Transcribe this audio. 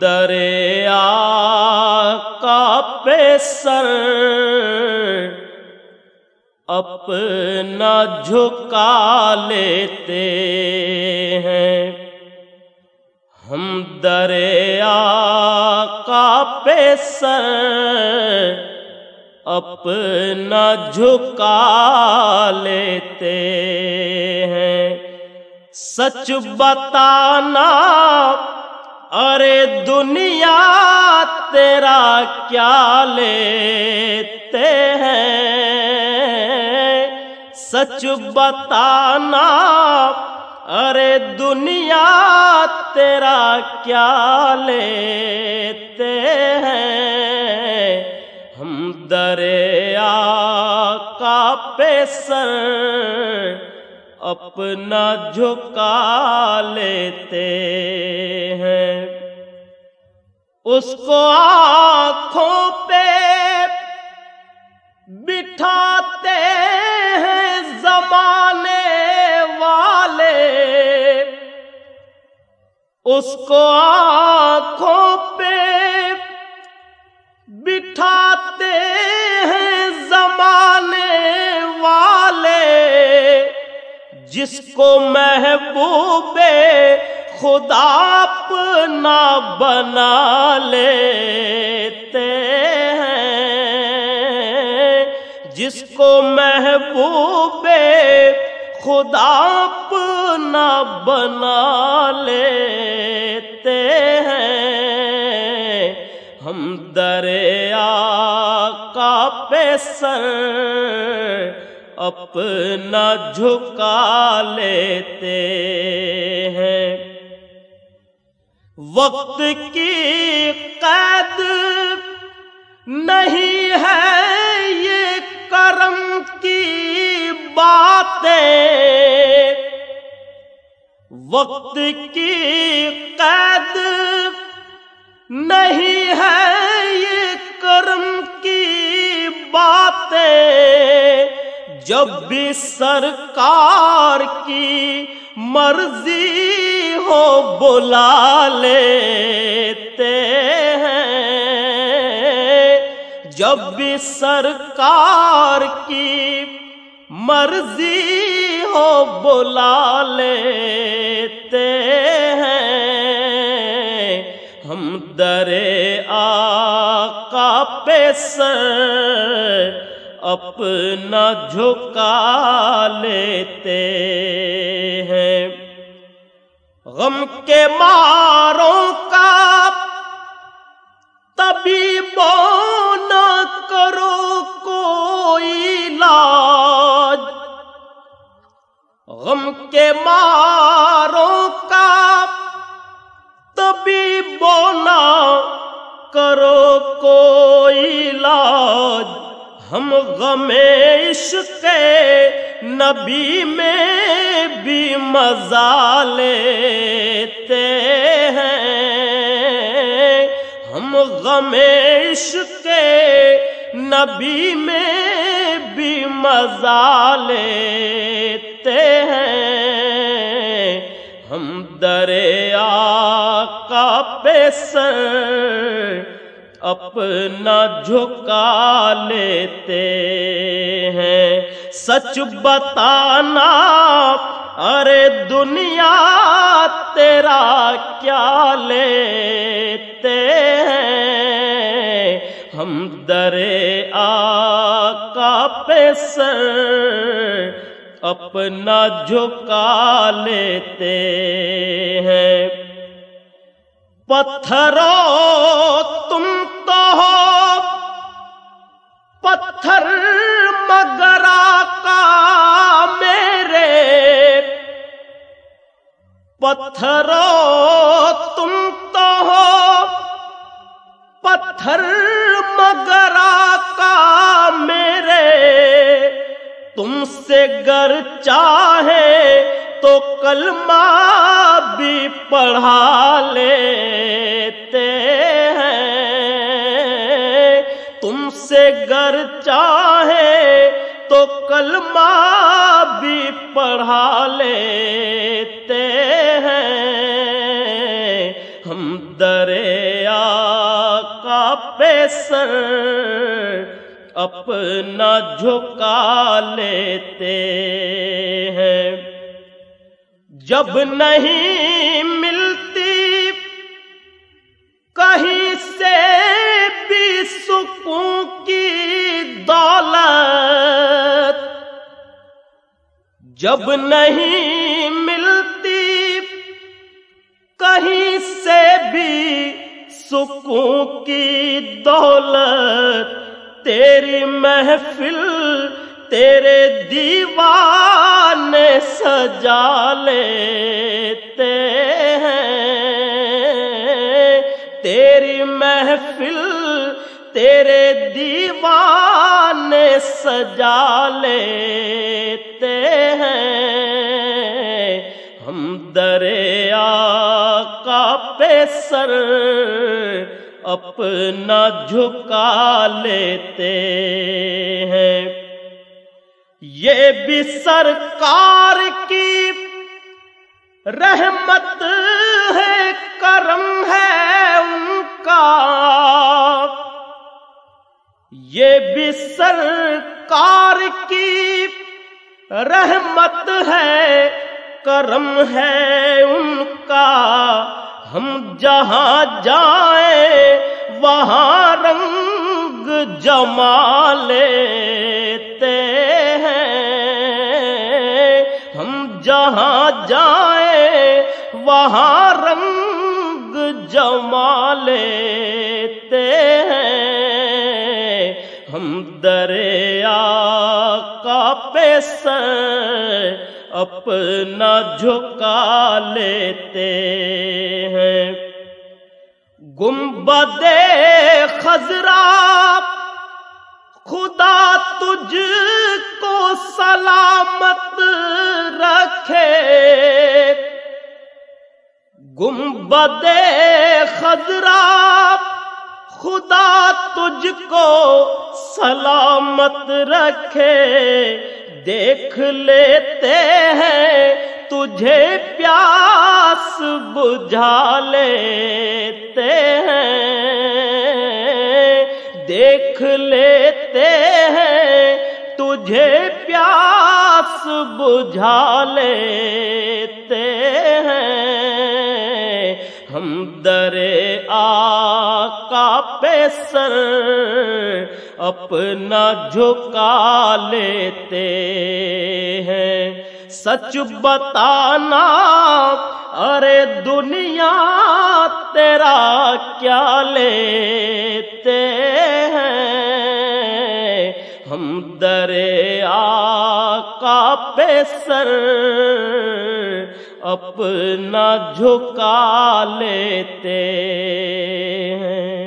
دریا کا پیسر اپنا جھکا لیتے ہیں۔ ہم دریا کا پیسر اپنا جھکا لیتے ہیں۔ سچ بتانا ارے دنیا تیرا کیا لیتے ہیں؟ سچ بتانا، ارے دنیا تیرا کیا لیتے ہیں؟ ہم دریا کا پیسر اپنا جھکا لیتے ہیں اس کو آنکھوں پہ بٹھاتے ہیں زمانے والے۔ اس کو آنکھوں پہ بٹھاتے ہیں زمانے والے۔ جس کو محبوب خدا اپنا بنا لیتے ہیں۔ جس کو محبوب خدا اپنا بنا لیتے ہیں۔ ہم دریا کا پیسر اپنا جھکا لیتے ہیں۔ وقت کی قید نہیں ہے یہ کرم کی باتیں۔ وقت کی قید نہیں ہے یہ کرم کی باتیں۔ جب بھی سرکار کی مرضی ہو بلا لیتے ہیں۔ جب بھی سرکار کی مرضی ہو بلا لیتے ہیں۔ ہم درے آقا پیسر اپنا جھکا لیتے ہیں۔ غم کے ماروں کا تبھی نہ کرو کوئی علاج۔ غم کے ماروں کا تبھی بونا کرو کوئی علاج۔ ہم غم عشق نبی میں بھی مزہ لیتے ہیں۔ ہم غم عشق نبی میں بھی مزہ لیتے ہیں۔ ہم دریا کا پیسر اپنا جھکا لیتے ہیں۔ سچ بتانا، ارے دنیا تیرا کیا لیتے ہیں؟ ہم درے آقا پیسر اپنا جھکا لیتے ہیں۔ پتھرو تم تو ہو۔ پتھر مگرا کا میرے۔ پتھرو تم تو ہو۔ پتھر مگرا کا میرے۔ تم سے گر چاہے تو کلمہ بھی پڑھا گر چاہے تو کلمہ بھی پڑھا لیتے ہیں۔ ہم دریا کا پیسر اپنا جھکا لیتے ہیں۔ جب نہیں جب نہیں ملتی، کہیں سے بھی سکون کی دولت، تیری محفل تیرے دیوان سجا لیتے ہیں۔ تیری محفل تیرے دیوان سجا لیتے ہیں۔ ہم دریا کا پیسر اپنا جھکا لیتے ہیں۔ یہ بھی سرکار کی رحمت ہے یہ بھی سرکار کی رحمت ہے، کرم ہے ان کا۔ ہم جہاں جائیں، وہاں رنگ جما لیتے جہاں جائیں، وہاں رنگ جما لیتے ہیں دریا کا پیسر اپنا جھکا لیتے ہیں۔ گنبد خزرا خدا تجھ کو سلامت رکھے۔ گنبد خزرا خدا تجھ کو سلامت رکھے، دیکھ لیتے ہیں، تجھے پیاس بجھا لیتے ہیں۔ دیکھ لیتے ہیں، تجھے پیاس بجھا لیتے ہیں۔ ہم درے پیسر اپنا جھکا لیتے ہیں۔ سچ بتانا، ارے دنیا تیرا کیا لیتے ہیں؟ ہم درے آقا پیسر اپنا جھکا لیتے ہیں۔